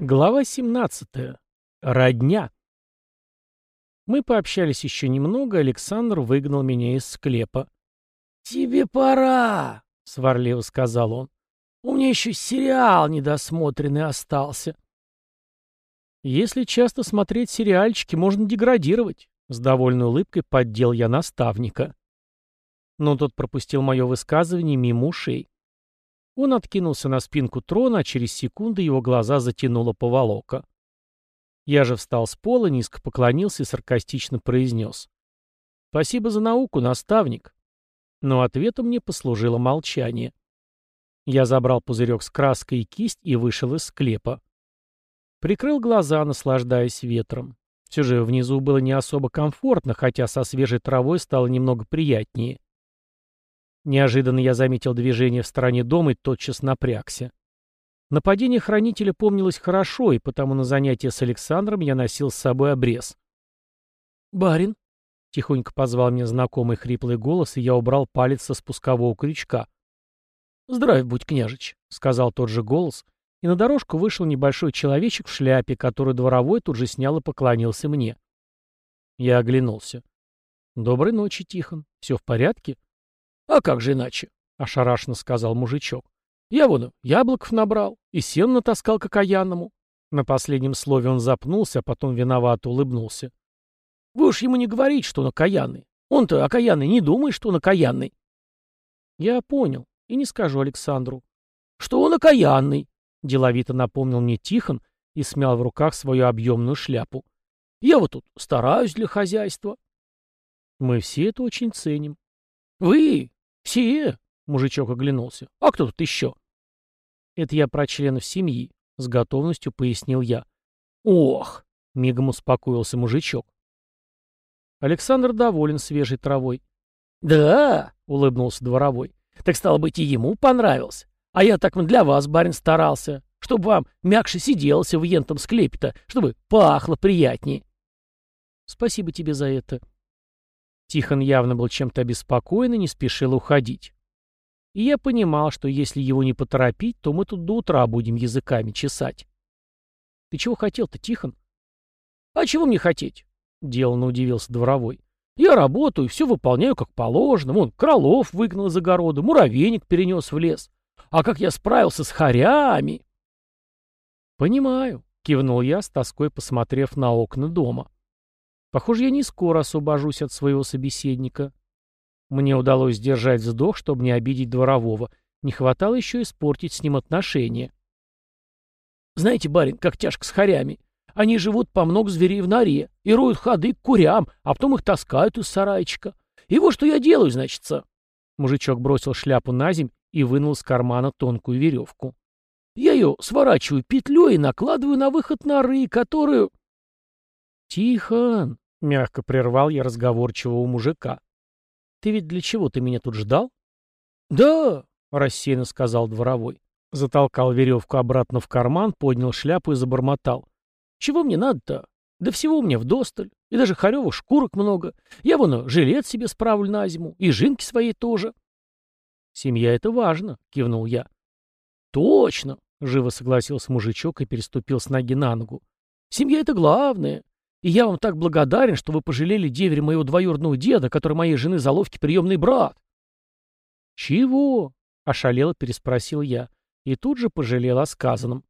Глава 17. Родня. Мы пообщались еще немного, Александр выгнал меня из склепа. «Тебе пора», — сварливо сказал он. «У меня еще сериал недосмотренный остался». «Если часто смотреть сериальчики, можно деградировать», — с довольной улыбкой поддел я наставника. Но тот пропустил мое высказывание мимо ушей. Он откинулся на спинку трона, а через секунду его глаза затянуло поволока. Я же встал с пола, низко поклонился и саркастично произнес. «Спасибо за науку, наставник». Но ответом мне послужило молчание. Я забрал пузырек с краской и кисть и вышел из склепа. Прикрыл глаза, наслаждаясь ветром. Все же внизу было не особо комфортно, хотя со свежей травой стало немного приятнее. Неожиданно я заметил движение в стороне дома и тотчас напрягся. Нападение хранителя помнилось хорошо, и потому на занятия с Александром я носил с собой обрез. «Барин?» — тихонько позвал мне знакомый хриплый голос, и я убрал палец со спускового крючка. «Здравия будь, княжич», — сказал тот же голос, и на дорожку вышел небольшой человечек в шляпе, который дворовой тут же снял и поклонился мне. Я оглянулся. «Доброй ночи, Тихон. Все в порядке?» «А как же иначе?» — ошарашенно сказал мужичок. «Я вон яблоков набрал и сен натаскал к окаянному». На последнем слове он запнулся, а потом виновато улыбнулся. «Вы уж ему не говорите, что он окаянный. Он-то окаянный не думает, что он окаянный». «Я понял, и не скажу Александру». «Что он окаянный?» — деловито напомнил мне Тихон и смял в руках свою объемную шляпу. «Я вот тут стараюсь для хозяйства». «Мы все это очень ценим». «Вы, «Все!» — мужичок оглянулся. «А кто тут еще?» «Это я про членов семьи», — с готовностью пояснил я. «Ох!» — мигом успокоился мужичок. Александр доволен свежей травой. «Да!» — улыбнулся дворовой. «Так стало быть, и ему понравился. А я так для вас, барин, старался, чтобы вам мягче сиделся в ентом склепе-то, чтобы пахло приятнее». «Спасибо тебе за это», Тихон явно был чем-то обеспокоен и не спешил уходить. И я понимал, что если его не поторопить, то мы тут до утра будем языками чесать. «Ты чего хотел-то, Тихон?» «А чего мне хотеть?» — деланно удивился дворовой. «Я работаю, все выполняю как положено. Вон, кролов выгнал из огорода, муравейник перенес в лес. А как я справился с хорями?» «Понимаю», — кивнул я, с тоской посмотрев на окна дома. Похоже, я не скоро освобожусь от своего собеседника. Мне удалось сдержать вздох, чтобы не обидеть дворового. Не хватало еще испортить с ним отношения. Знаете, барин, как тяжко с хорями. Они живут по много зверей в норе и роют ходы к курям, а потом их таскают из сарайчика. И вот что я делаю, значится. Мужичок бросил шляпу на земь и вынул из кармана тонкую веревку. Я ее сворачиваю петлей и накладываю на выход норы, которую... «Тихон!» — мягко прервал я разговорчивого мужика. «Ты ведь для чего ты меня тут ждал?» «Да!» — рассеянно сказал дворовой. Затолкал веревку обратно в карман, поднял шляпу и забормотал. «Чего мне надо-то? Да всего у меня вдосталь. И даже хоревых шкурок много. Я вон жилет себе справлю на зиму. И жинки своей тоже». «Семья — это важно», — кивнул я. «Точно!» — живо согласился мужичок и переступил с ноги на ногу. «Семья — это главное. И я вам так благодарен, что вы пожалели деверя моего двоюродного деда, который моей жены заловки приемный брат. Чего? Ошалело переспросил я. И тут же пожалел о сказанном.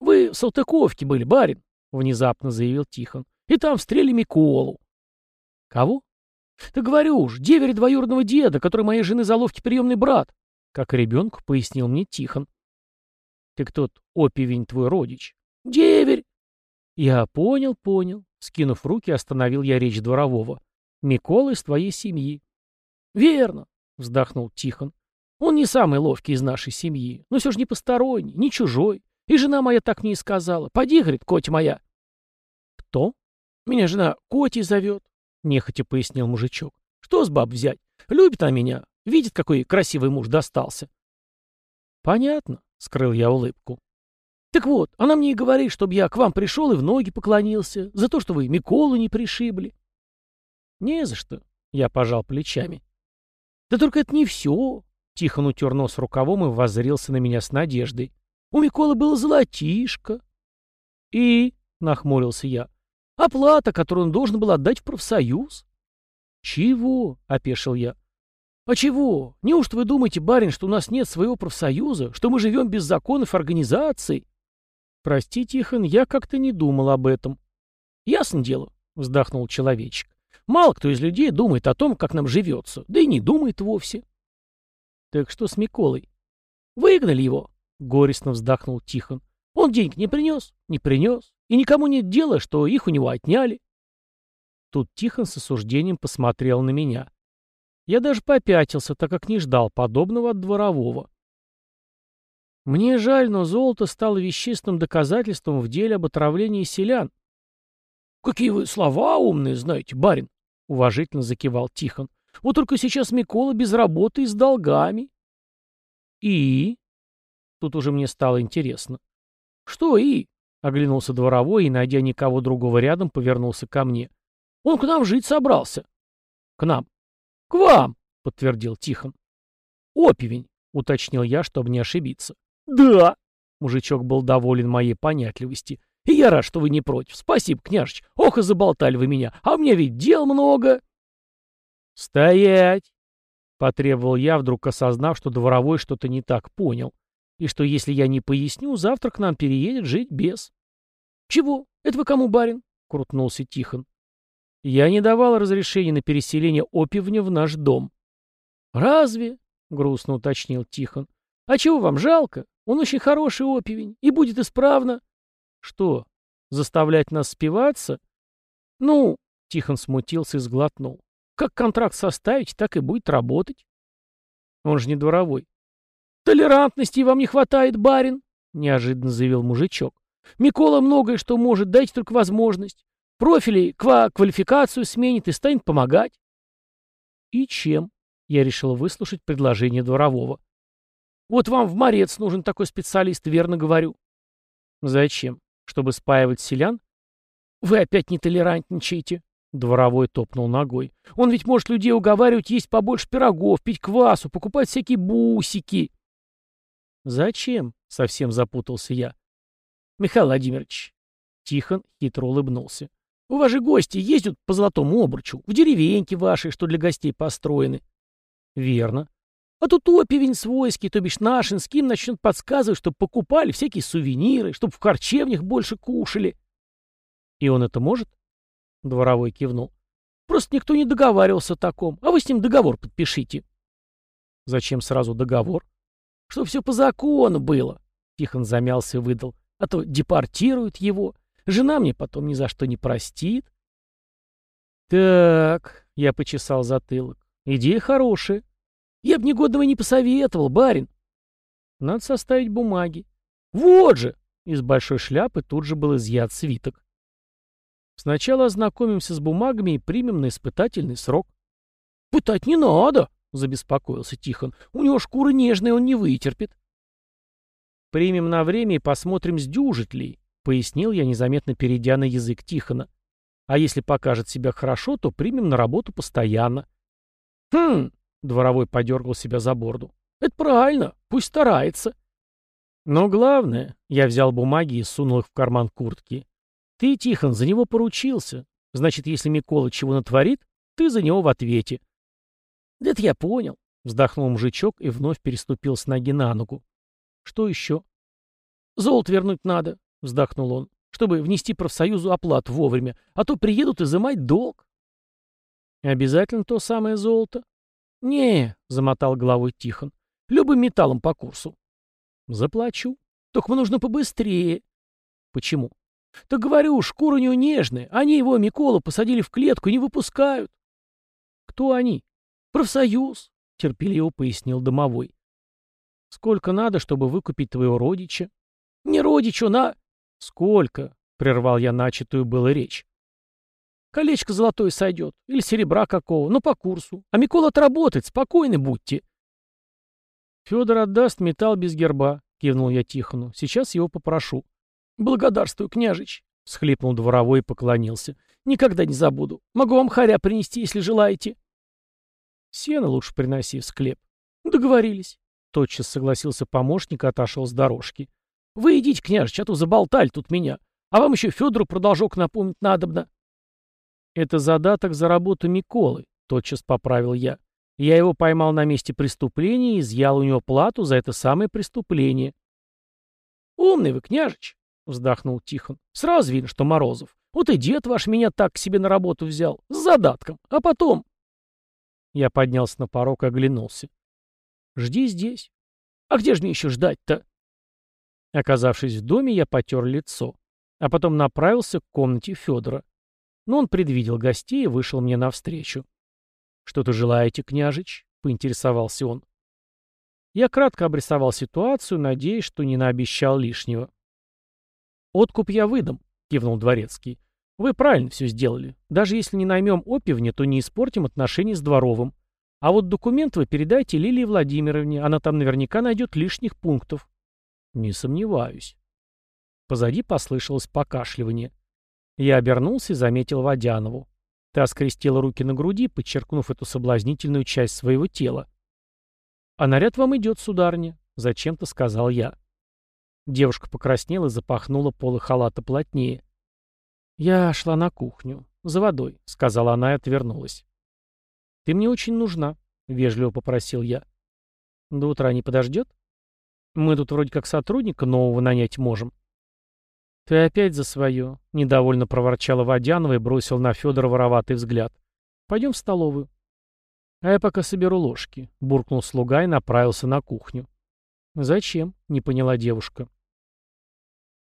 Вы в Салтыковке были, барин, внезапно заявил Тихон. И там встрели Миколу. Кого? Да говорю уж, деверь двоюродного деда, который моей жены заловки приемный брат. Как ребенку пояснил мне Тихон. Ты кто опивень твой родич? Деверь! Я понял, понял. Скинув руки, остановил я речь дворового. «Микола из твоей семьи». «Верно», — вздохнул Тихон. «Он не самый ловкий из нашей семьи, но все же не посторонний, не чужой. И жена моя так мне и сказала. Поди, говорит, котя моя». «Кто?» «Меня жена Котей зовет», — нехотя пояснил мужичок. «Что с баб взять? Любит она меня. Видит, какой красивый муж достался». «Понятно», — скрыл я улыбку. Так вот, она мне и говорит, чтобы я к вам пришел и в ноги поклонился, за то, что вы Миколу не пришибли. Не за что, я пожал плечами. Да только это не все. Тихон утер нос рукавом и воззрился на меня с надеждой. У Миколы было золотишко. «И?» — нахмурился я. «Оплата, которую он должен был отдать в профсоюз». «Чего?» — опешил я. «А чего? Неужто вы думаете, барин, что у нас нет своего профсоюза, что мы живем без законов организаций?» «Прости, Тихон, я как-то не думал об этом». «Ясно дело», — вздохнул человечек. «Мало кто из людей думает о том, как нам живется, да и не думает вовсе». «Так что с Миколой?» «Выгнали его», — горестно вздохнул Тихон. «Он денег не принес, не принес, и никому нет дела, что их у него отняли». Тут Тихон с осуждением посмотрел на меня. Я даже попятился, так как не ждал подобного от дворового. Мне жаль, но золото стало вещественным доказательством в деле об отравлении селян. «Какие вы слова умные знаете, барин!» — уважительно закивал Тихон. «Вот только сейчас Микола без работы и с долгами». «И?» Тут уже мне стало интересно. «Что «и?» — оглянулся дворовой и, найдя никого другого рядом, повернулся ко мне. «Он к нам жить собрался». «К нам». «К вам!» — подтвердил Тихон. «Опивень», — уточнил я, чтобы не ошибиться. «Да!» — мужичок был доволен моей понятливости. И я рад, что вы не против. Спасибо, княжич. Ох, и заболтали вы меня. А у меня ведь дел много. Стоять! Потребовал я, вдруг осознав, что дворовой что-то не так понял. И что если я не поясню, завтра к нам переедет жить без. Чего? Это вы кому, барин? Крутнулся Тихон. Я не давал разрешения на переселение опивня в наш дом. Разве? Грустно уточнил Тихон. А чего вам жалко? Он очень хороший опивень и будет исправно. Что, заставлять нас спиваться? Ну, Тихон смутился и сглотнул. Как контракт составить, так и будет работать. Он же не дворовой. Толерантности вам не хватает, барин, неожиданно заявил мужичок. Микола многое что может, дайте только возможность. Профили, ква квалификацию сменит и станет помогать. И чем? Я решил выслушать предложение дворового. Вот вам в морец нужен такой специалист, верно говорю. Зачем? Чтобы спаивать селян? Вы опять не толерантничаете. Дворовой топнул ногой. Он ведь может людей уговаривать есть побольше пирогов, пить квасу, покупать всякие бусики. Зачем? Совсем запутался я. Михаил Владимирович. Тихон хитро улыбнулся. У вас же гости ездят по золотому обручу, в деревеньке вашей, что для гостей построены. Верно. А тут опивень свойский, то бишь нашинский, им начнет подсказывать, чтобы покупали всякие сувениры, чтобы в харчевнях больше кушали. И он это может? Дворовой кивнул. Просто никто не договаривался о таком, а вы с ним договор подпишите. Зачем сразу договор? Чтобы все по закону было. Тихон замялся и выдал. А то депортируют его. Жена мне потом ни за что не простит. Так, я почесал затылок. Идея хорошая. Я б негодного не посоветовал, барин. Надо составить бумаги. Вот же! Из большой шляпы тут же был изъят свиток. Сначала ознакомимся с бумагами и примем на испытательный срок. Пытать не надо, забеспокоился Тихон. У него шкура нежная, он не вытерпит. Примем на время и посмотрим, сдюжит ли, пояснил я, незаметно перейдя на язык Тихона. А если покажет себя хорошо, то примем на работу постоянно. Хм, Дворовой подергал себя за борду. «Это правильно, пусть старается». Но главное, я взял бумаги и сунул их в карман куртки. Ты, Тихон, за него поручился. Значит, если Микола чего натворит, ты за него в ответе. Да это я понял, вздохнул мужичок и вновь переступил с ноги на ногу. Что еще? Золото вернуть надо, вздохнул он, чтобы внести профсоюзу оплату вовремя, а то приедут изымать долг. Обязательно то самое золото? «Не», — замотал головой Тихон, — «любым металлом по курсу». «Заплачу. Только нужно побыстрее». «Почему?» «Так говорю, шкура у него нежная. Они его, Миколу, посадили в клетку и не выпускают». «Кто они?» «Профсоюз», — терпеливо пояснил домовой. «Сколько надо, чтобы выкупить твоего родича?» «Не родичу, на...» «Сколько?» — прервал я начатую было речь. Колечко золотое сойдет. Или серебра какого. Но по курсу. А Микола отработает. Спокойны будьте. Федор отдаст металл без герба, кивнул я Тихону. Сейчас его попрошу. Благодарствую, княжич. Схлипнул дворовой и поклонился. Никогда не забуду. Могу вам харя принести, если желаете. Сено лучше приноси в склеп. Договорились. Тотчас согласился помощник и отошел с дорожки. Вы идите, княжич, а то заболтали тут меня. А вам еще Федору продолжок напомнить надобно. Это задаток за работу Миколы, тотчас поправил я. Я его поймал на месте преступления и изъял у него плату за это самое преступление. «Умный вы, княжич!» — вздохнул Тихон. «Сразу видно, что Морозов. Вот и дед ваш меня так к себе на работу взял. С задатком. А потом...» Я поднялся на порог и оглянулся. «Жди здесь». «А где же мне еще ждать-то?» Оказавшись в доме, я потер лицо, а потом направился к комнате Федора. Но он предвидел гостей и вышел мне навстречу. «Что-то желаете, княжич?» — поинтересовался он. Я кратко обрисовал ситуацию, надеясь, что не наобещал лишнего. «Откуп я выдам», — кивнул Дворецкий. «Вы правильно все сделали. Даже если не наймем опивня, то не испортим отношения с Дворовым. А вот документ вы передайте Лилии Владимировне, она там наверняка найдет лишних пунктов». «Не сомневаюсь». Позади послышалось покашливание. Я обернулся и заметил Водянову. Та скрестила руки на груди, подчеркнув эту соблазнительную часть своего тела. «А наряд вам идет, сударыня», — зачем-то сказал я. Девушка покраснела и запахнула полы халата плотнее. «Я шла на кухню. За водой», — сказала она и отвернулась. «Ты мне очень нужна», — вежливо попросил я. «До утра не подождет? Мы тут вроде как сотрудника нового нанять можем». «Ты опять за свое», — недовольно проворчала Водянова и бросил на Федора вороватый взгляд. «Пойдем в столовую». «А я пока соберу ложки», — буркнул слуга и направился на кухню. «Зачем?» — не поняла девушка.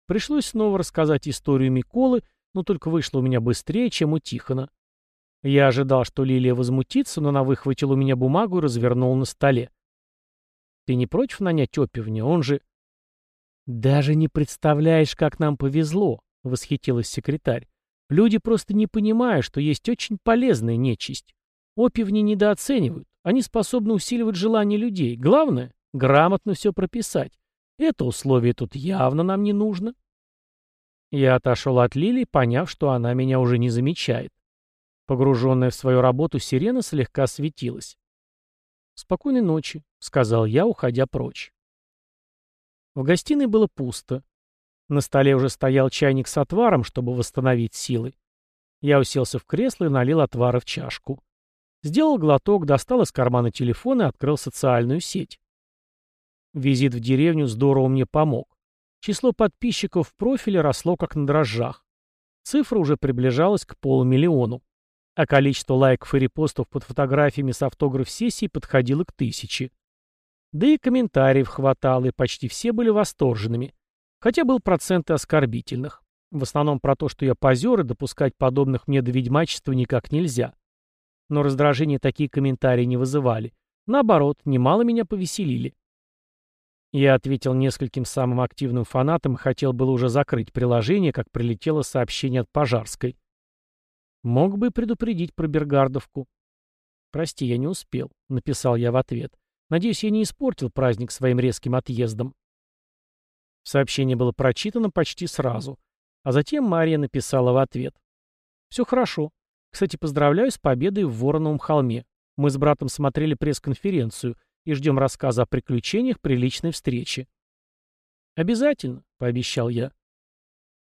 Пришлось снова рассказать историю Миколы, но только вышло у меня быстрее, чем у Тихона. Я ожидал, что Лилия возмутится, но она выхватила у меня бумагу и развернула на столе. «Ты не против нанять опивня? Он же...» «Даже не представляешь, как нам повезло», — восхитилась секретарь. «Люди просто не понимают, что есть очень полезная нечисть. Опивни недооценивают. Они способны усиливать желание людей. Главное — грамотно все прописать. Это условие тут явно нам не нужно». Я отошел от Лили, поняв, что она меня уже не замечает. Погруженная в свою работу сирена слегка светилась. «Спокойной ночи», — сказал я, уходя прочь. В гостиной было пусто. На столе уже стоял чайник с отваром, чтобы восстановить силы. Я уселся в кресло и налил отвара в чашку. Сделал глоток, достал из кармана телефон и открыл социальную сеть. Визит в деревню здорово мне помог. Число подписчиков в профиле росло как на дрожжах. Цифра уже приближалась к полумиллиону, а количество лайков и репостов под фотографиями с автограф-сессий подходило к тысяче. Да и комментариев хватало, и почти все были восторженными. Хотя был процент и оскорбительных. В основном про то, что я позер, и допускать подобных мне до ведьмачества никак нельзя. Но раздражение такие комментарии не вызывали. Наоборот, немало меня повеселили. Я ответил нескольким самым активным фанатам и хотел было уже закрыть приложение, как прилетело сообщение от Пожарской. Мог бы предупредить про Бергардовку. «Прости, я не успел», — написал я в ответ. Надеюсь, я не испортил праздник своим резким отъездом. Сообщение было прочитано почти сразу, а затем Мария написала в ответ. «Все хорошо. Кстати, поздравляю с победой в Вороновом холме. Мы с братом смотрели пресс-конференцию и ждем рассказа о приключениях при личной встрече». «Обязательно», — пообещал я.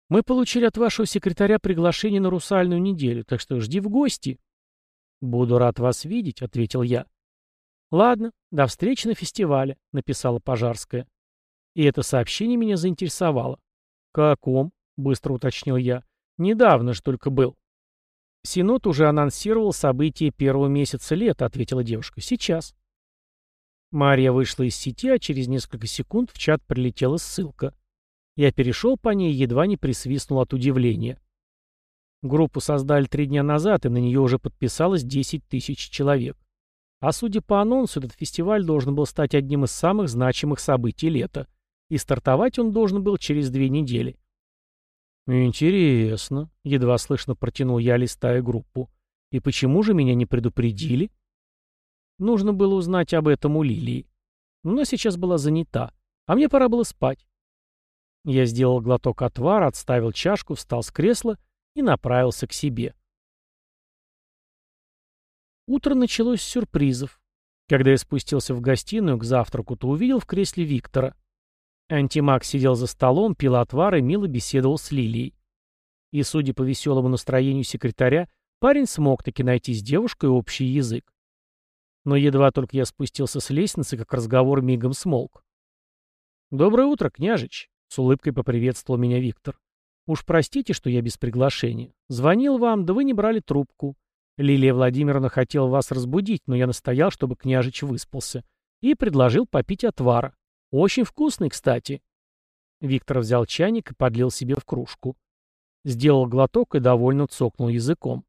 «Мы получили от вашего секретаря приглашение на русальную неделю, так что жди в гости». «Буду рад вас видеть», — ответил я. «Ладно, до встречи на фестивале», — написала Пожарская. И это сообщение меня заинтересовало. «Каком?» — быстро уточнил я. «Недавно ж только был». «Синод уже анонсировал события первого месяца лета», — ответила девушка. «Сейчас». Мария вышла из сети, а через несколько секунд в чат прилетела ссылка. Я перешел по ней едва не присвистнул от удивления. Группу создали три дня назад, и на нее уже подписалось 10 тысяч человек. А судя по анонсу, этот фестиваль должен был стать одним из самых значимых событий лета. И стартовать он должен был через две недели. «Интересно», — едва слышно протянул я, листая группу. «И почему же меня не предупредили?» Нужно было узнать об этом у Лилии. Но она сейчас была занята, а мне пора было спать. Я сделал глоток отвара, отставил чашку, встал с кресла и направился к себе. Утро началось с сюрпризов. Когда я спустился в гостиную к завтраку, то увидел в кресле Виктора. Антимаг сидел за столом, пил отвар и мило беседовал с Лилией. И, судя по веселому настроению секретаря, парень смог таки найти с девушкой общий язык. Но едва только я спустился с лестницы, как разговор мигом смолк. «Доброе утро, княжич!» — с улыбкой поприветствовал меня Виктор. «Уж простите, что я без приглашения. Звонил вам, да вы не брали трубку. Лилия Владимировна хотела вас разбудить, но я настоял, чтобы княжич выспался, и предложил попить отвара. Очень вкусный, кстати». Виктор взял чайник и подлил себе в кружку. Сделал глоток и довольно цокнул языком.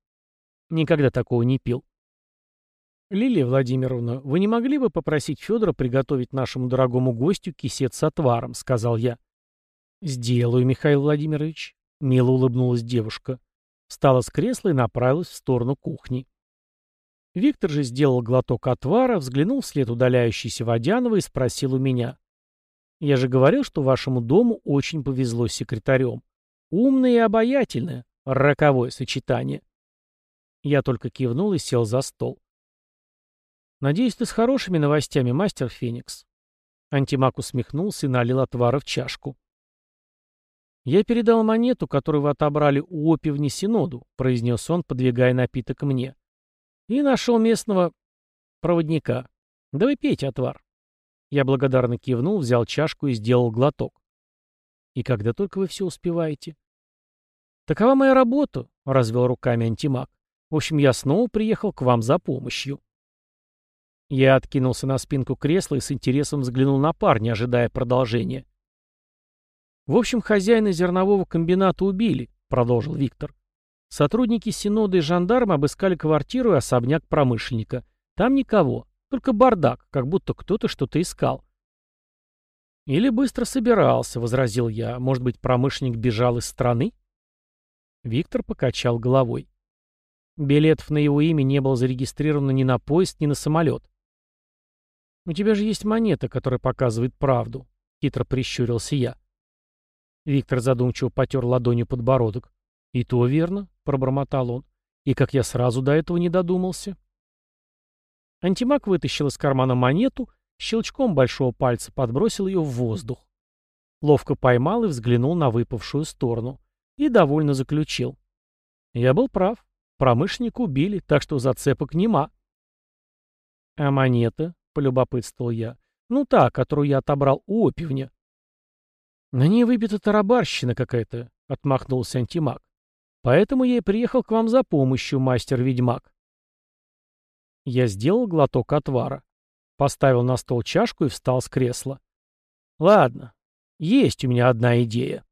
Никогда такого не пил. «Лилия Владимировна, вы не могли бы попросить Федора приготовить нашему дорогому гостю кисет с отваром?» — сказал я. «Сделаю, Михаил Владимирович», — мило улыбнулась девушка. Встала с кресла и направилась в сторону кухни. Виктор же сделал глоток отвара, взглянул вслед удаляющейся Водянова и спросил у меня. «Я же говорил, что вашему дому очень повезло с секретарем. Умное и обаятельное. Роковое сочетание». Я только кивнул и сел за стол. «Надеюсь, ты с хорошими новостями, мастер Феникс». Антимаг усмехнулся и налил отвара в чашку. «Я передал монету, которую вы отобрали у опивни Синоду», — произнес он, подвигая напиток мне. «И нашел местного проводника. Да вы пейте отвар». Я благодарно кивнул, взял чашку и сделал глоток. «И когда только вы все успеваете?» «Такова моя работа», — развел руками антимаг. «В общем, я снова приехал к вам за помощью». Я откинулся на спинку кресла и с интересом взглянул на парня, ожидая продолжения. «В общем, хозяина зернового комбината убили», — продолжил Виктор. Сотрудники Синода и жандармы обыскали квартиру и особняк промышленника. Там никого, только бардак, как будто кто-то что-то искал. «Или быстро собирался», — возразил я. «Может быть, промышленник бежал из страны?» Виктор покачал головой. Билетов на его имя не было зарегистрировано ни на поезд, ни на самолет. «У тебя же есть монета, которая показывает правду», — хитро прищурился я. Виктор задумчиво потер ладонью подбородок. «И то верно», — пробормотал он. «И как я сразу до этого не додумался». Антимаг вытащил из кармана монету, щелчком большого пальца подбросил ее в воздух. Ловко поймал и взглянул на выпавшую сторону. И довольно заключил. Я был прав. Промышленника убили, так что зацепок нема. А монета? — полюбопытствовал я. «Ну та, которую я отобрал у опивня». «На ней выбита тарабарщина какая-то», — отмахнулся антимаг. «Поэтому я и приехал к вам за помощью, мастер-ведьмак». Я сделал глоток отвара, поставил на стол чашку и встал с кресла. «Ладно, есть у меня одна идея».